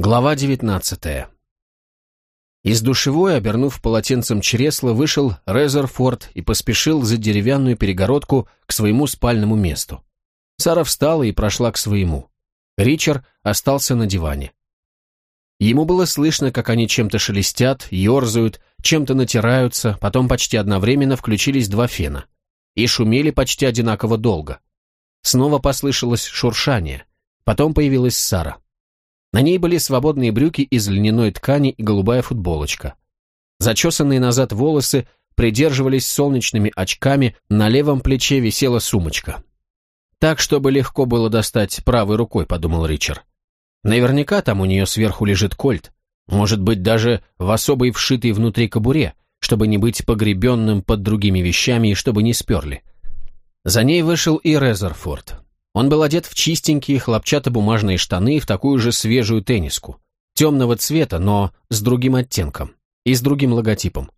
Глава 19 Из душевой, обернув полотенцем чресла, вышел Резерфорд и поспешил за деревянную перегородку к своему спальному месту. Сара встала и прошла к своему. Ричард остался на диване. Ему было слышно, как они чем-то шелестят, ерзают, чем-то натираются, потом почти одновременно включились два фена. И шумели почти одинаково долго. Снова послышалось шуршание. Потом появилась Сара. На ней были свободные брюки из льняной ткани и голубая футболочка. Зачесанные назад волосы придерживались солнечными очками, на левом плече висела сумочка. «Так, чтобы легко было достать правой рукой», — подумал Ричард. «Наверняка там у нее сверху лежит кольт, может быть, даже в особой вшитой внутри кобуре, чтобы не быть погребенным под другими вещами и чтобы не сперли». За ней вышел и Резерфорд. Он был одет в чистенькие хлопчатобумажные штаны и в такую же свежую тенниску, темного цвета, но с другим оттенком и с другим логотипом,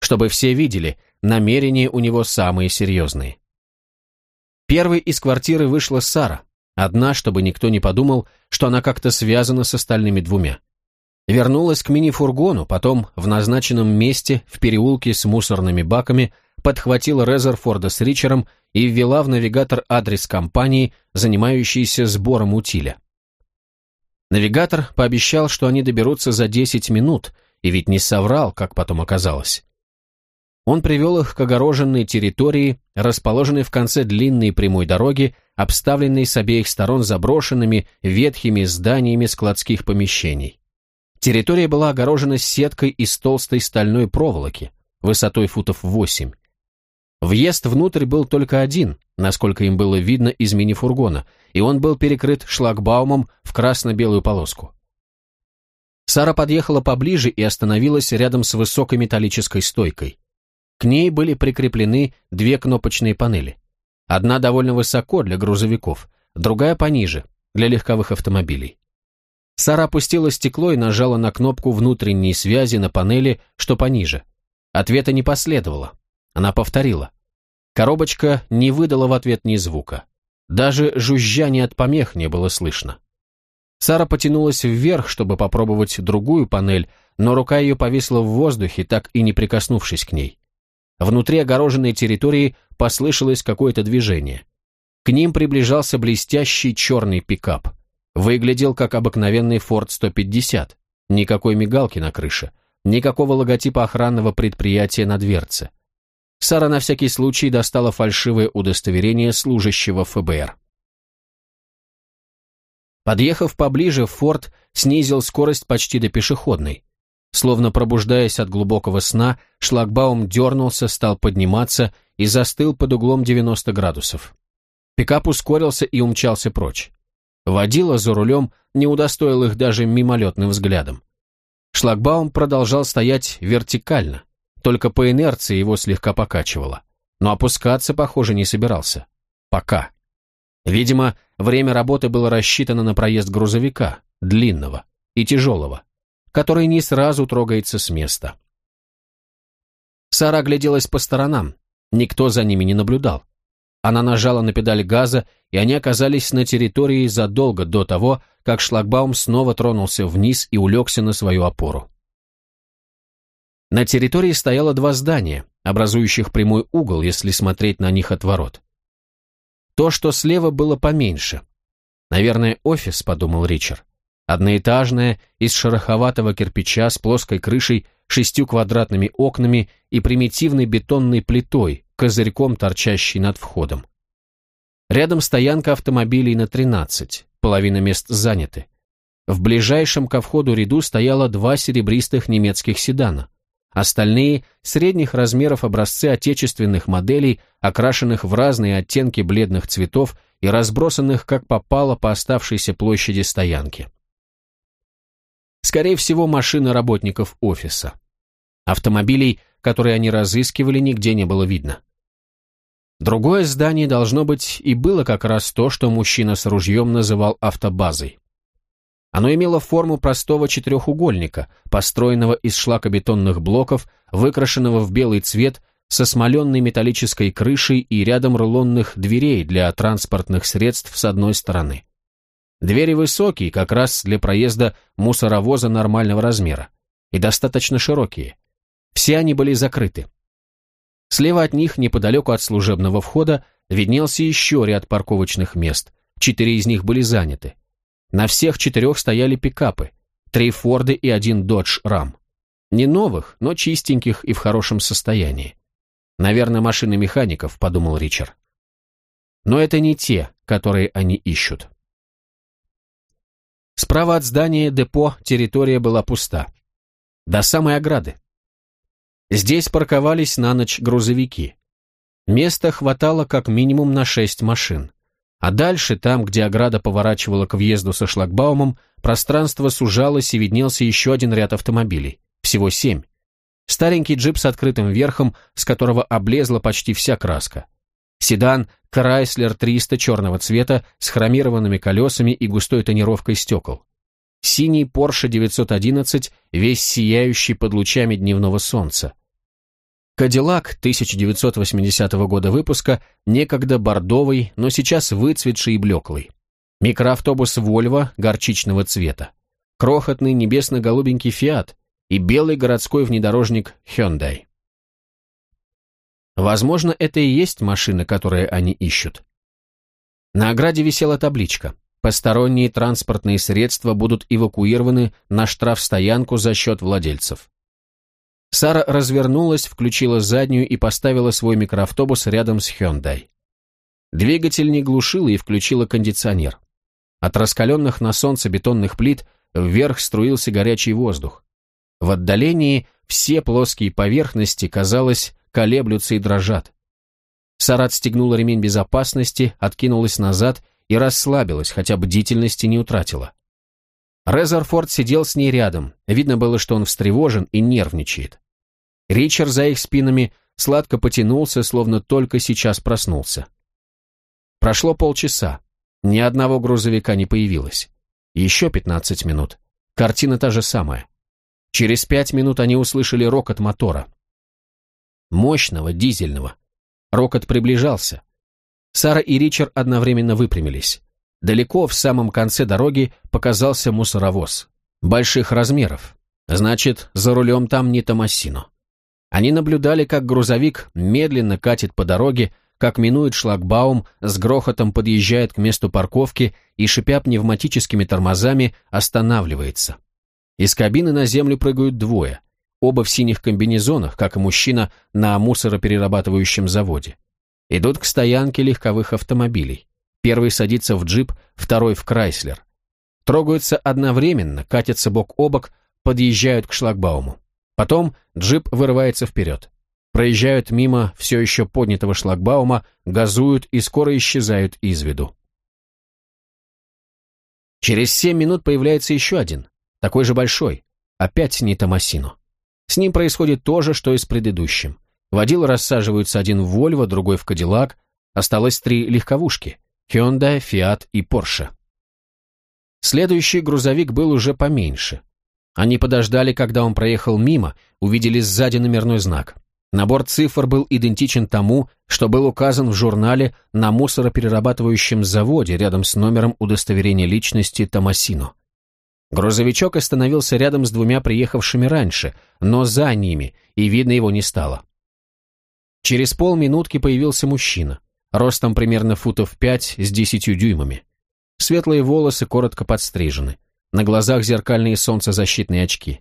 чтобы все видели, намерения у него самые серьезные. Первой из квартиры вышла Сара, одна, чтобы никто не подумал, что она как-то связана с остальными двумя. Вернулась к мини-фургону, потом в назначенном месте, в переулке с мусорными баками, подхватила Резерфорда с Ричером и ввела в навигатор адрес компании, занимающейся сбором утиля. Навигатор пообещал, что они доберутся за 10 минут, и ведь не соврал, как потом оказалось. Он привел их к огороженной территории, расположенной в конце длинной прямой дороги, обставленной с обеих сторон заброшенными ветхими зданиями складских помещений. Территория была огорожена сеткой из толстой стальной проволоки, высотой футов 8. Въезд внутрь был только один, насколько им было видно из мини-фургона, и он был перекрыт шлагбаумом в красно-белую полоску. Сара подъехала поближе и остановилась рядом с высокой металлической стойкой. К ней были прикреплены две кнопочные панели. Одна довольно высоко для грузовиков, другая пониже, для легковых автомобилей. Сара опустила стекло и нажала на кнопку внутренней связи на панели, что пониже. Ответа не последовало. Она повторила. Коробочка не выдала в ответ ни звука. Даже жужжания от помех не было слышно. Сара потянулась вверх, чтобы попробовать другую панель, но рука ее повисла в воздухе, так и не прикоснувшись к ней. Внутри огороженной территории послышалось какое-то движение. К ним приближался блестящий черный пикап. Выглядел как обыкновенный Ford 150. Никакой мигалки на крыше, никакого логотипа охранного предприятия на дверце. Сара на всякий случай достала фальшивое удостоверение служащего ФБР. Подъехав поближе, Форд снизил скорость почти до пешеходной. Словно пробуждаясь от глубокого сна, шлагбаум дернулся, стал подниматься и застыл под углом 90 градусов. Пикап ускорился и умчался прочь. Водила за рулем не удостоил их даже мимолетным взглядом. Шлагбаум продолжал стоять вертикально, только по инерции его слегка покачивало. Но опускаться, похоже, не собирался. Пока. Видимо, время работы было рассчитано на проезд грузовика, длинного и тяжелого, который не сразу трогается с места. Сара огляделась по сторонам, никто за ними не наблюдал. Она нажала на педаль газа, и они оказались на территории задолго до того, как шлагбаум снова тронулся вниз и улегся на свою опору. На территории стояло два здания, образующих прямой угол, если смотреть на них от ворот. То, что слева, было поменьше. Наверное, офис, подумал Ричард. Одноэтажное, из шероховатого кирпича с плоской крышей, шестью квадратными окнами и примитивной бетонной плитой, козырьком, торчащей над входом. Рядом стоянка автомобилей на 13, половина мест заняты. В ближайшем ко входу ряду стояло два серебристых немецких седана. Остальные – средних размеров образцы отечественных моделей, окрашенных в разные оттенки бледных цветов и разбросанных как попало по оставшейся площади стоянки. Скорее всего, машины работников офиса. Автомобилей, которые они разыскивали, нигде не было видно. Другое здание, должно быть, и было как раз то, что мужчина с ружьем называл автобазой. Оно имело форму простого четырехугольника, построенного из шлакобетонных блоков, выкрашенного в белый цвет, со смоленной металлической крышей и рядом рулонных дверей для транспортных средств с одной стороны. Двери высокие, как раз для проезда мусоровоза нормального размера, и достаточно широкие. Все они были закрыты. Слева от них, неподалеку от служебного входа, виднелся еще ряд парковочных мест. Четыре из них были заняты. На всех четырех стояли пикапы, три Форды и один Додж Рам. Не новых, но чистеньких и в хорошем состоянии. Наверное, машины механиков, подумал Ричард. Но это не те, которые они ищут. Справа от здания депо территория была пуста. До самой ограды. Здесь парковались на ночь грузовики. Места хватало как минимум на шесть машин. А дальше, там, где ограда поворачивала к въезду со шлагбаумом, пространство сужалось и виднелся еще один ряд автомобилей. Всего семь. Старенький джип с открытым верхом, с которого облезла почти вся краска. Седан Chrysler 300 черного цвета с хромированными колесами и густой тонировкой стекол. Синий Porsche 911, весь сияющий под лучами дневного солнца. Кадиллак 1980 года выпуска, некогда бордовый, но сейчас выцветший и блеклый. Микроавтобус Volvo горчичного цвета. Крохотный небесно-голубенький Fiat и белый городской внедорожник Hyundai. Возможно, это и есть машина, которую они ищут. На ограде висела табличка. Посторонние транспортные средства будут эвакуированы на штрафстоянку за счет владельцев. Сара развернулась, включила заднюю и поставила свой микроавтобус рядом с Hyundai. Двигатель не глушила и включила кондиционер. От раскаленных на солнце бетонных плит вверх струился горячий воздух. В отдалении все плоские поверхности, казалось, колеблются и дрожат. Сара отстегнула ремень безопасности, откинулась назад и расслабилась, хотя бдительности не утратила. Резерфорд сидел с ней рядом. Видно было, что он встревожен и нервничает. Ричард за их спинами сладко потянулся, словно только сейчас проснулся. Прошло полчаса. Ни одного грузовика не появилось. Еще пятнадцать минут. Картина та же самая. Через пять минут они услышали рокот мотора. Мощного, дизельного. Рокот приближался. Сара и Ричард одновременно выпрямились. Далеко в самом конце дороги показался мусоровоз. Больших размеров. Значит, за рулем там не Томасино. Они наблюдали, как грузовик медленно катит по дороге, как минует шлагбаум, с грохотом подъезжает к месту парковки и, шипя пневматическими тормозами, останавливается. Из кабины на землю прыгают двое, оба в синих комбинезонах, как и мужчина на мусороперерабатывающем заводе. Идут к стоянке легковых автомобилей. Первый садится в джип, второй в Крайслер. Трогаются одновременно, катятся бок о бок, подъезжают к шлагбауму. Потом джип вырывается вперед. Проезжают мимо все еще поднятого шлагбаума, газуют и скоро исчезают из виду. Через семь минут появляется еще один, такой же большой, опять не Томасино. С ним происходит то же, что и с предыдущим. Водилы рассаживаются один в Вольво, другой в Кадиллак. Осталось три легковушки – Hyundai, Fiat и Porsche. Следующий грузовик был уже поменьше. Они подождали, когда он проехал мимо, увидели сзади номерной знак. Набор цифр был идентичен тому, что был указан в журнале на мусороперерабатывающем заводе рядом с номером удостоверения личности Томасино. Грузовичок остановился рядом с двумя приехавшими раньше, но за ними, и видно его не стало. Через полминутки появился мужчина, ростом примерно футов пять с десятью дюймами. Светлые волосы коротко подстрижены, на глазах зеркальные солнцезащитные очки.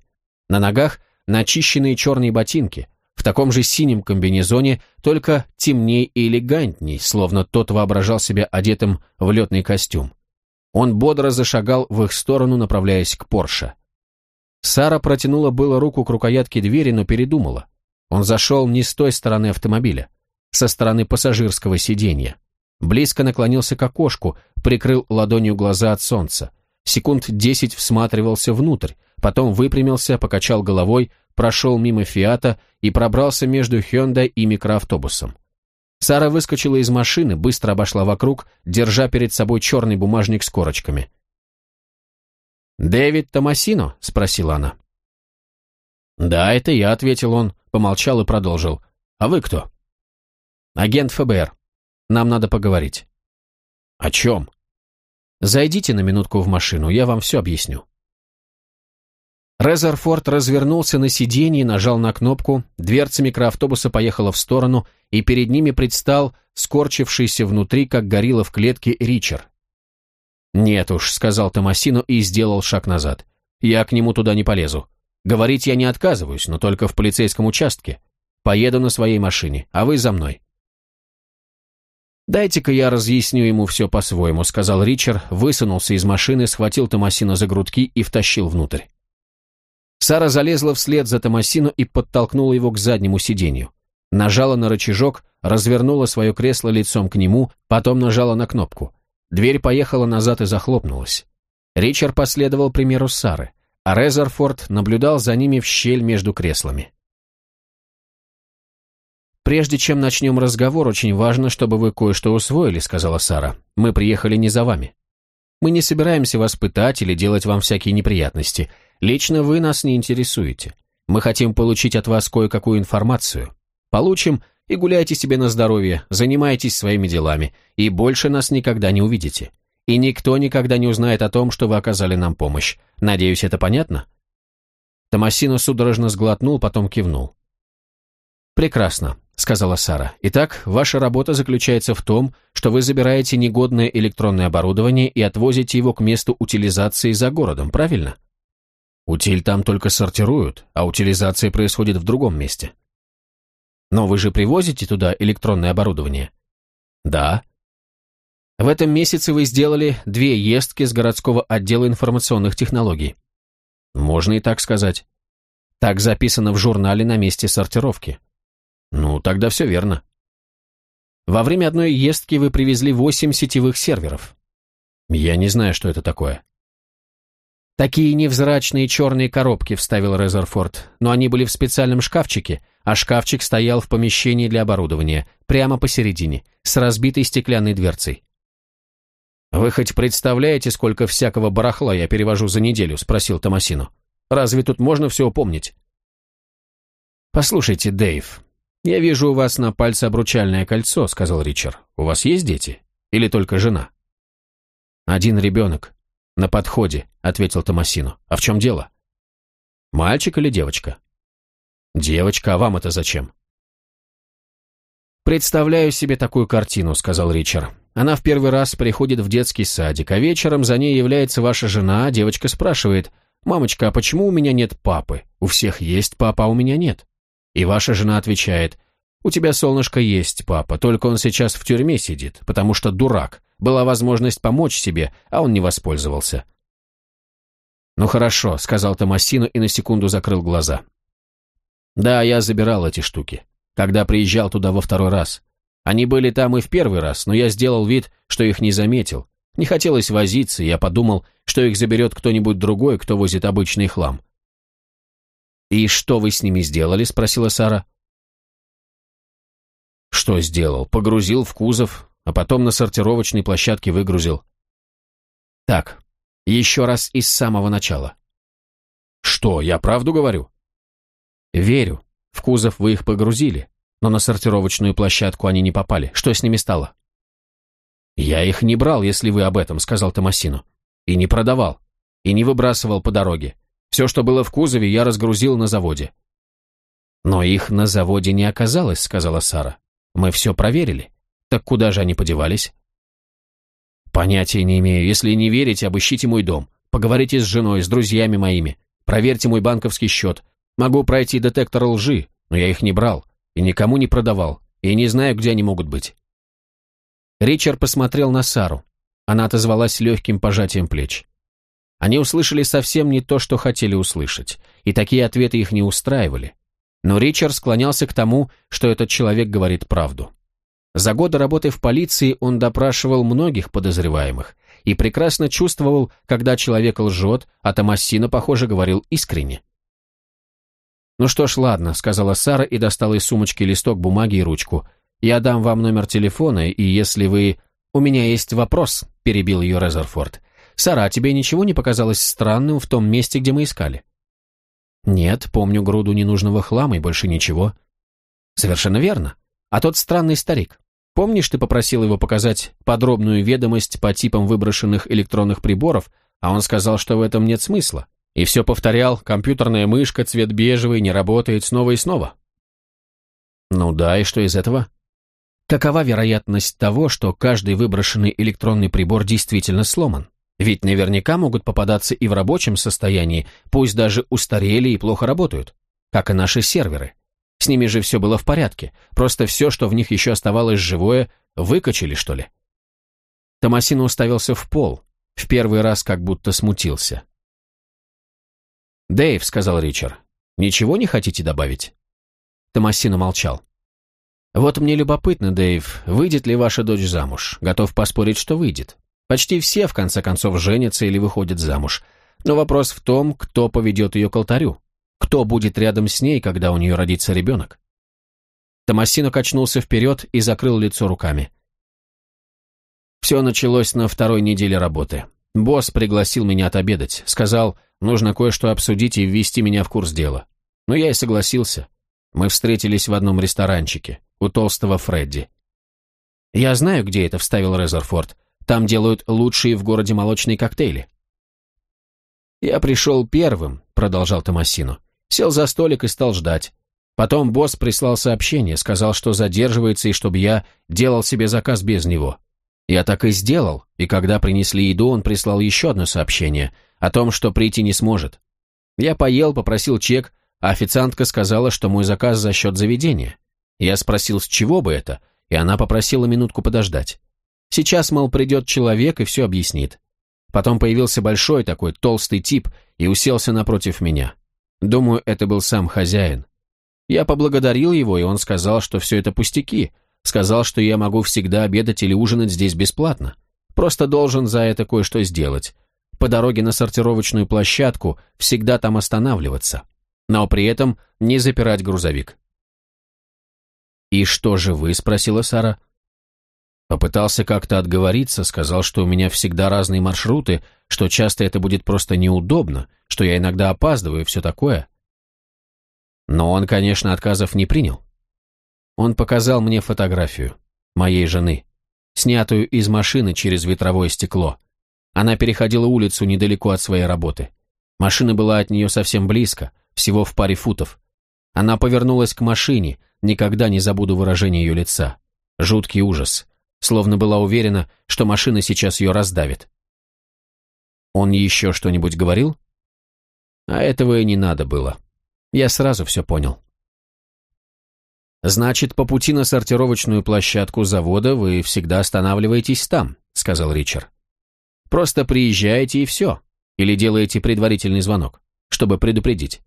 На ногах начищенные черные ботинки, в таком же синем комбинезоне, только темней и элегантней, словно тот воображал себя одетым в летный костюм. Он бодро зашагал в их сторону, направляясь к Порше. Сара протянула было руку к рукоятке двери, но передумала. Он зашел не с той стороны автомобиля, со стороны пассажирского сиденья. Близко наклонился к окошку, прикрыл ладонью глаза от солнца. Секунд десять всматривался внутрь, потом выпрямился, покачал головой, прошел мимо Фиата и пробрался между Hyundai и микроавтобусом. Сара выскочила из машины, быстро обошла вокруг, держа перед собой черный бумажник с корочками. «Дэвид Томасино?» — спросила она. «Да, это я», — ответил он, помолчал и продолжил. «А вы кто?» «Агент ФБР. Нам надо поговорить». «О чем?» Зайдите на минутку в машину, я вам все объясню». Резерфорд развернулся на сиденье, нажал на кнопку, дверца микроавтобуса поехала в сторону, и перед ними предстал скорчившийся внутри, как горилла в клетке, Ричард. «Нет уж», — сказал Томасину и сделал шаг назад. «Я к нему туда не полезу. Говорить я не отказываюсь, но только в полицейском участке. Поеду на своей машине, а вы за мной». «Дайте-ка я разъясню ему все по-своему», — сказал Ричард, высунулся из машины, схватил Томасина за грудки и втащил внутрь. Сара залезла вслед за Томасину и подтолкнула его к заднему сиденью. Нажала на рычажок, развернула свое кресло лицом к нему, потом нажала на кнопку. Дверь поехала назад и захлопнулась. Ричард последовал примеру Сары, а Резерфорд наблюдал за ними в щель между креслами. «Прежде чем начнем разговор, очень важно, чтобы вы кое-что усвоили», — сказала Сара. «Мы приехали не за вами. Мы не собираемся вас пытать или делать вам всякие неприятности. Лично вы нас не интересуете. Мы хотим получить от вас кое-какую информацию. Получим и гуляйте себе на здоровье, занимайтесь своими делами, и больше нас никогда не увидите. И никто никогда не узнает о том, что вы оказали нам помощь. Надеюсь, это понятно?» Томасино судорожно сглотнул, потом кивнул. «Прекрасно», — сказала Сара. «Итак, ваша работа заключается в том, что вы забираете негодное электронное оборудование и отвозите его к месту утилизации за городом, правильно?» Утиль там только сортируют, а утилизация происходит в другом месте. Но вы же привозите туда электронное оборудование? Да. В этом месяце вы сделали две ездки с городского отдела информационных технологий. Можно и так сказать. Так записано в журнале на месте сортировки. Ну, тогда все верно. Во время одной ездки вы привезли восемь сетевых серверов. Я не знаю, что это такое. «Такие невзрачные черные коробки», — вставил Резерфорд, «но они были в специальном шкафчике, а шкафчик стоял в помещении для оборудования, прямо посередине, с разбитой стеклянной дверцей». «Вы хоть представляете, сколько всякого барахла я перевожу за неделю?» — спросил Томасину. «Разве тут можно все упомнить?» «Послушайте, Дэйв, я вижу у вас на пальце обручальное кольцо», — сказал Ричард. «У вас есть дети? Или только жена?» «Один ребенок», «На подходе», — ответил Томасину. «А в чем дело?» «Мальчик или девочка?» «Девочка, а вам это зачем?» «Представляю себе такую картину», — сказал Ричард. «Она в первый раз приходит в детский садик, а вечером за ней является ваша жена, а девочка спрашивает, «Мамочка, а почему у меня нет папы? У всех есть папа, а у меня нет». И ваша жена отвечает, «У тебя, солнышко, есть папа, только он сейчас в тюрьме сидит, потому что дурак, была возможность помочь себе, а он не воспользовался. «Ну хорошо», — сказал Томасину и на секунду закрыл глаза. «Да, я забирал эти штуки, когда приезжал туда во второй раз. Они были там и в первый раз, но я сделал вид, что их не заметил. Не хотелось возиться, я подумал, что их заберет кто-нибудь другой, кто возит обычный хлам». «И что вы с ними сделали?» — спросила Сара. «Что сделал? Погрузил в кузов, а потом на сортировочной площадке выгрузил. Так, еще раз из самого начала. Что, я правду говорю? Верю. В кузов вы их погрузили, но на сортировочную площадку они не попали. Что с ними стало? Я их не брал, если вы об этом, сказал Томасину. И не продавал, и не выбрасывал по дороге. Все, что было в кузове, я разгрузил на заводе. Но их на заводе не оказалось, сказала Сара. Мы все проверили. Так куда же они подевались? Понятия не имею. Если не верите, обыщите мой дом. Поговорите с женой, с друзьями моими. Проверьте мой банковский счет. Могу пройти детектор лжи, но я их не брал и никому не продавал, и не знаю, где они могут быть. Ричард посмотрел на Сару. Она отозвалась легким пожатием плеч. Они услышали совсем не то, что хотели услышать, и такие ответы их не устраивали. Но Ричард склонялся к тому, что этот человек говорит правду. За годы работы в полиции он допрашивал многих подозреваемых и прекрасно чувствовал, когда человек лжет, а Томасино, похоже, говорил искренне. «Ну что ж, ладно», — сказала Сара и достала из сумочки листок бумаги и ручку. «Я дам вам номер телефона, и если вы...» «У меня есть вопрос», — перебил ее Резерфорд. «Сара, тебе ничего не показалось странным в том месте, где мы искали?» «Нет, помню груду ненужного хлама и больше ничего». «Совершенно верно. А тот странный старик. Помнишь, ты попросил его показать подробную ведомость по типам выброшенных электронных приборов, а он сказал, что в этом нет смысла? И все повторял, компьютерная мышка, цвет бежевый, не работает снова и снова. Ну да, и что из этого? Какова вероятность того, что каждый выброшенный электронный прибор действительно сломан? Ведь наверняка могут попадаться и в рабочем состоянии, пусть даже устарели и плохо работают, как и наши серверы. С ними же все было в порядке, просто все, что в них еще оставалось живое, выкачали, что ли. Томасино уставился в пол, в первый раз как будто смутился. «Дэйв», — сказал Ричард, — «ничего не хотите добавить?» Томасино молчал. «Вот мне любопытно, Дэйв, выйдет ли ваша дочь замуж? Готов поспорить, что выйдет. Почти все, в конце концов, женятся или выходят замуж. Но вопрос в том, кто поведет ее к алтарю. Кто будет рядом с ней, когда у нее родится ребенок? Томасино качнулся вперед и закрыл лицо руками. Все началось на второй неделе работы. Босс пригласил меня отобедать, сказал, нужно кое-что обсудить и ввести меня в курс дела. Но я и согласился. Мы встретились в одном ресторанчике, у толстого Фредди. «Я знаю, где это», — вставил Резерфорд. «Там делают лучшие в городе молочные коктейли». «Я пришел первым», — продолжал Томасино. Сел за столик и стал ждать. Потом босс прислал сообщение, сказал, что задерживается и чтобы я делал себе заказ без него. Я так и сделал, и когда принесли еду, он прислал еще одно сообщение о том, что прийти не сможет. Я поел, попросил чек, а официантка сказала, что мой заказ за счет заведения. Я спросил, с чего бы это, и она попросила минутку подождать. Сейчас, мол, придет человек и все объяснит. Потом появился большой такой толстый тип и уселся напротив меня. Думаю, это был сам хозяин. Я поблагодарил его, и он сказал, что все это пустяки. Сказал, что я могу всегда обедать или ужинать здесь бесплатно. Просто должен за это кое-что сделать. По дороге на сортировочную площадку всегда там останавливаться. Но при этом не запирать грузовик. «И что же вы?» – спросила Сара. Попытался как-то отговориться, сказал, что у меня всегда разные маршруты, что часто это будет просто неудобно, что я иногда опаздываю и все такое. Но он, конечно, отказов не принял. Он показал мне фотографию моей жены, снятую из машины через ветровое стекло. Она переходила улицу недалеко от своей работы. Машина была от нее совсем близко, всего в паре футов. Она повернулась к машине, никогда не забуду выражение ее лица. Жуткий ужас словно была уверена, что машина сейчас ее раздавит. Он еще что-нибудь говорил? А этого и не надо было. Я сразу все понял. «Значит, по пути на сортировочную площадку завода вы всегда останавливаетесь там», — сказал Ричард. «Просто приезжаете и все. Или делаете предварительный звонок, чтобы предупредить».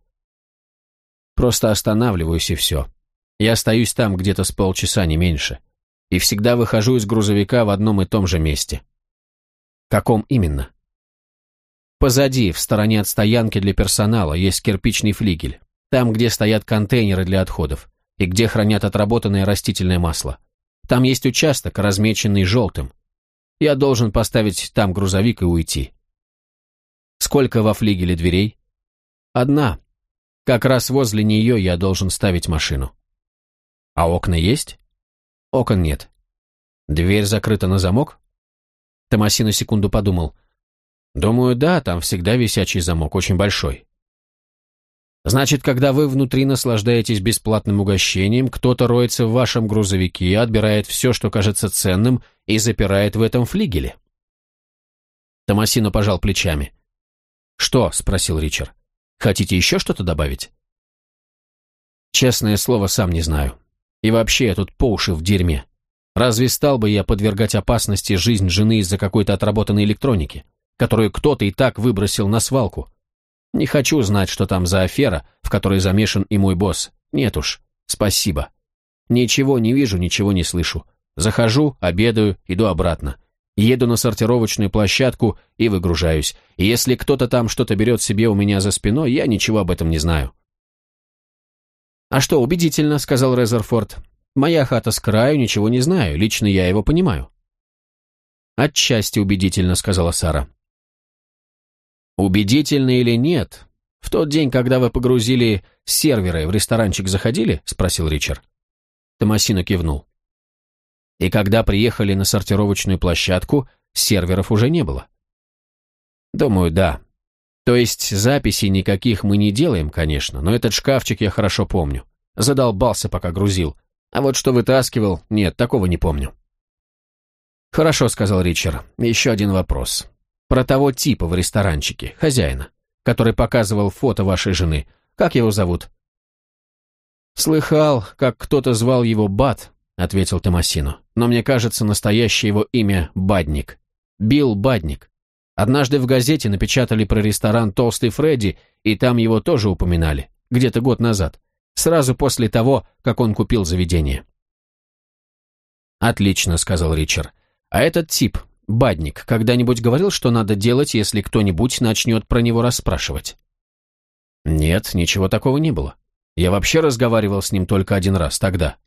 «Просто останавливаюсь и все. Я остаюсь там где-то с полчаса, не меньше и всегда выхожу из грузовика в одном и том же месте. Каком именно? Позади, в стороне от стоянки для персонала, есть кирпичный флигель. Там, где стоят контейнеры для отходов и где хранят отработанное растительное масло. Там есть участок, размеченный желтым. Я должен поставить там грузовик и уйти. Сколько во флигеле дверей? Одна. Как раз возле нее я должен ставить машину. А окна есть? Окон нет. Дверь закрыта на замок? Томаси на секунду подумал. Думаю, да, там всегда висячий замок, очень большой. Значит, когда вы внутри наслаждаетесь бесплатным угощением, кто-то роется в вашем грузовике, отбирает все, что кажется ценным, и запирает в этом флигеле. Томасино пожал плечами. «Что?» — спросил Ричард. «Хотите еще что-то добавить?» «Честное слово, сам не знаю. И вообще я тут по уши в дерьме. Разве стал бы я подвергать опасности жизнь жены из-за какой-то отработанной электроники, которую кто-то и так выбросил на свалку? Не хочу знать, что там за афера, в которой замешан и мой босс. Нет уж, спасибо. Ничего не вижу, ничего не слышу. Захожу, обедаю, иду обратно. Еду на сортировочную площадку и выгружаюсь. Если кто-то там что-то берет себе у меня за спиной, я ничего об этом не знаю. «А что, убедительно», — сказал Резерфорд. «Моя хата с краю, ничего не знаю, лично я его понимаю». «Отчасти убедительно», — сказала Сара. «Убедительно или нет? В тот день, когда вы погрузили серверы, в ресторанчик заходили?» — спросил Ричард. Томасино кивнул. И когда приехали на сортировочную площадку, серверов уже не было. Думаю, да. То есть записей никаких мы не делаем, конечно, но этот шкафчик я хорошо помню. Задолбался, пока грузил. А вот что вытаскивал, нет, такого не помню. «Хорошо», — сказал Ричард. «Еще один вопрос. Про того типа в ресторанчике, хозяина, который показывал фото вашей жены. Как его зовут?» «Слыхал, как кто-то звал его Бат», — ответил Томасину. «Но мне кажется, настоящее его имя Бадник. Билл Бадник. Однажды в газете напечатали про ресторан «Толстый Фредди», и там его тоже упоминали, где-то год назад, сразу после того, как он купил заведение». «Отлично», — сказал Ричард. А этот тип, Бадник, когда-нибудь говорил, что надо делать, если кто-нибудь начнет про него расспрашивать? Нет, ничего такого не было. Я вообще разговаривал с ним только один раз, тогда.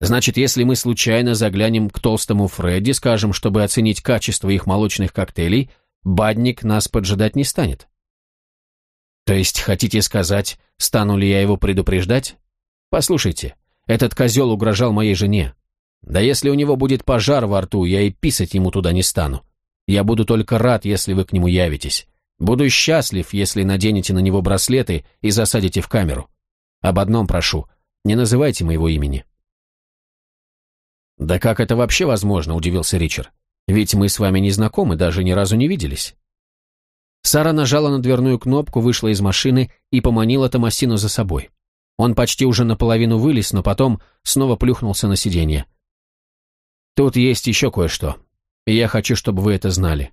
Значит, если мы случайно заглянем к толстому Фредди, скажем, чтобы оценить качество их молочных коктейлей, Бадник нас поджидать не станет. То есть, хотите сказать, стану ли я его предупреждать? Послушайте, этот козел угрожал моей жене, да если у него будет пожар во рту, я и писать ему туда не стану. Я буду только рад, если вы к нему явитесь. Буду счастлив, если наденете на него браслеты и засадите в камеру. Об одном прошу, не называйте моего имени». «Да как это вообще возможно?» – удивился Ричард. «Ведь мы с вами не знакомы, даже ни разу не виделись». Сара нажала на дверную кнопку, вышла из машины и поманила Томасину за собой. Он почти уже наполовину вылез, но потом снова плюхнулся на сиденье. Тут есть еще кое-что. И я хочу, чтобы вы это знали.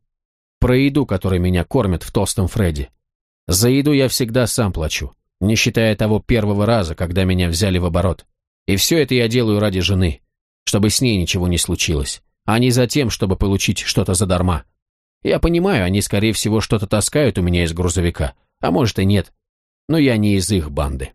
Про еду, которой меня кормят в толстом Фредди. За еду я всегда сам плачу, не считая того первого раза, когда меня взяли в оборот. И все это я делаю ради жены, чтобы с ней ничего не случилось, а не за тем, чтобы получить что-то задарма. Я понимаю, они, скорее всего, что-то таскают у меня из грузовика, а может и нет, но я не из их банды.